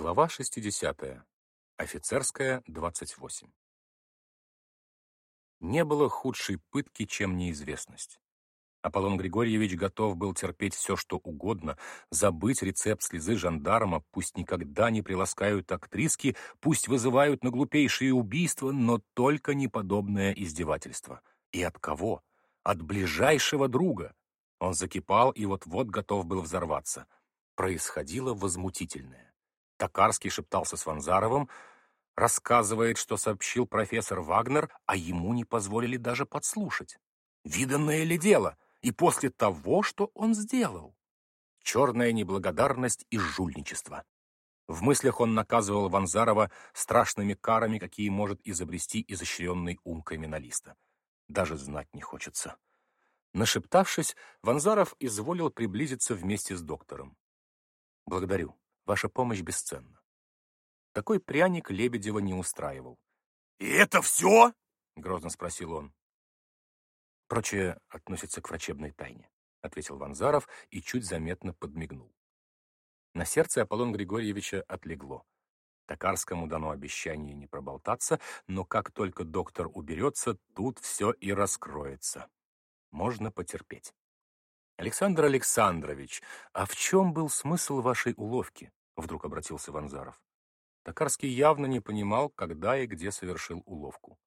Глава 60. Офицерская, 28. Не было худшей пытки, чем неизвестность. Аполлон Григорьевич готов был терпеть все, что угодно, забыть рецепт слезы жандарма, пусть никогда не приласкают актриски, пусть вызывают на глупейшие убийства, но только не подобное издевательство. И от кого? От ближайшего друга. Он закипал и вот-вот готов был взорваться. Происходило возмутительное. Токарский шептался с Ванзаровым, рассказывает, что сообщил профессор Вагнер, а ему не позволили даже подслушать. Виданное ли дело? И после того, что он сделал? Черная неблагодарность и жульничество. В мыслях он наказывал Ванзарова страшными карами, какие может изобрести изощренный ум криминалиста. Даже знать не хочется. Нашептавшись, Ванзаров изволил приблизиться вместе с доктором. «Благодарю. Ваша помощь бесценна. Такой пряник Лебедева не устраивал. «И это все?» — грозно спросил он. Прочее относится к врачебной тайне, — ответил Ванзаров и чуть заметно подмигнул. На сердце Аполлон Григорьевича отлегло. Токарскому дано обещание не проболтаться, но как только доктор уберется, тут все и раскроется. Можно потерпеть. Александр Александрович, а в чем был смысл вашей уловки? Вдруг обратился Ванзаров. Токарский явно не понимал, когда и где совершил уловку.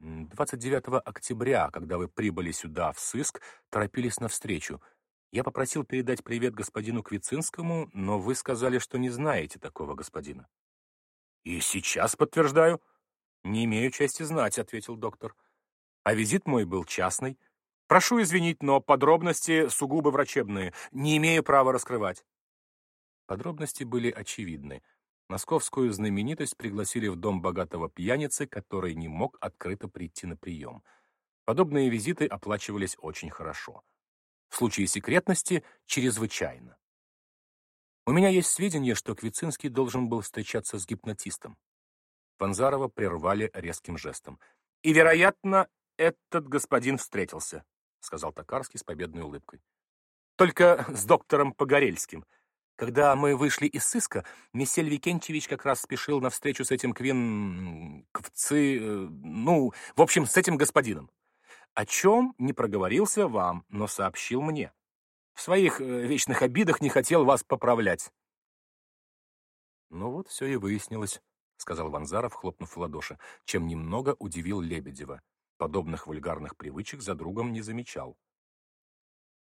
29 октября, когда вы прибыли сюда, в сыск, торопились навстречу. Я попросил передать привет господину Квицинскому, но вы сказали, что не знаете такого господина. И сейчас подтверждаю. Не имею чести знать, ответил доктор. А визит мой был частный. Прошу извинить, но подробности сугубо врачебные. Не имею права раскрывать. Подробности были очевидны. Московскую знаменитость пригласили в дом богатого пьяницы, который не мог открыто прийти на прием. Подобные визиты оплачивались очень хорошо. В случае секретности — чрезвычайно. У меня есть сведения, что Квицинский должен был встречаться с гипнотистом. Ванзарова прервали резким жестом. «И, вероятно, этот господин встретился», — сказал Токарский с победной улыбкой. «Только с доктором Погорельским. Когда мы вышли из сыска, Мессель Викентьевич как раз спешил на встречу с этим Квин... Квцы... Э, ну, в общем, с этим господином. О чем не проговорился вам, но сообщил мне. В своих э, вечных обидах не хотел вас поправлять. Ну вот все и выяснилось, — сказал Ванзаров, хлопнув в ладоши, чем немного удивил Лебедева. Подобных вульгарных привычек за другом не замечал.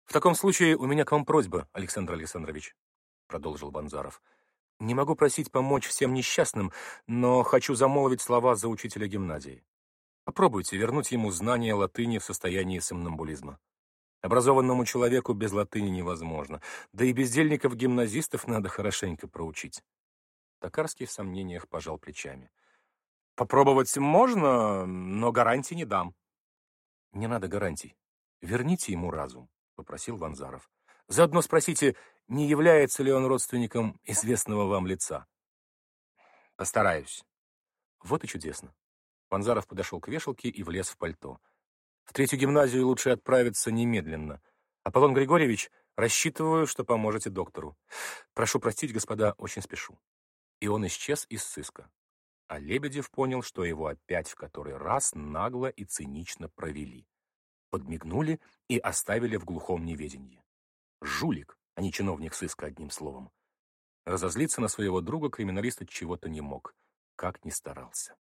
«В таком случае у меня к вам просьба, Александр Александрович», — продолжил Банзаров. «Не могу просить помочь всем несчастным, но хочу замолвить слова за учителя гимназии. Попробуйте вернуть ему знание латыни в состоянии сомнамбулизма. Образованному человеку без латыни невозможно, да и бездельников-гимназистов надо хорошенько проучить». Токарский в сомнениях пожал плечами. «Попробовать можно, но гарантий не дам». «Не надо гарантий. Верните ему разум», — попросил Ванзаров. «Заодно спросите, не является ли он родственником известного вам лица. Постараюсь. Вот и чудесно. Ванзаров подошел к вешалке и влез в пальто. В третью гимназию лучше отправиться немедленно. Аполлон Григорьевич, рассчитываю, что поможете доктору. Прошу простить, господа, очень спешу. И он исчез из сыска. А Лебедев понял, что его опять в который раз нагло и цинично провели. Подмигнули и оставили в глухом неведении. Жулик а не чиновник сыска одним словом. Разозлиться на своего друга криминалист от чего-то не мог, как ни старался.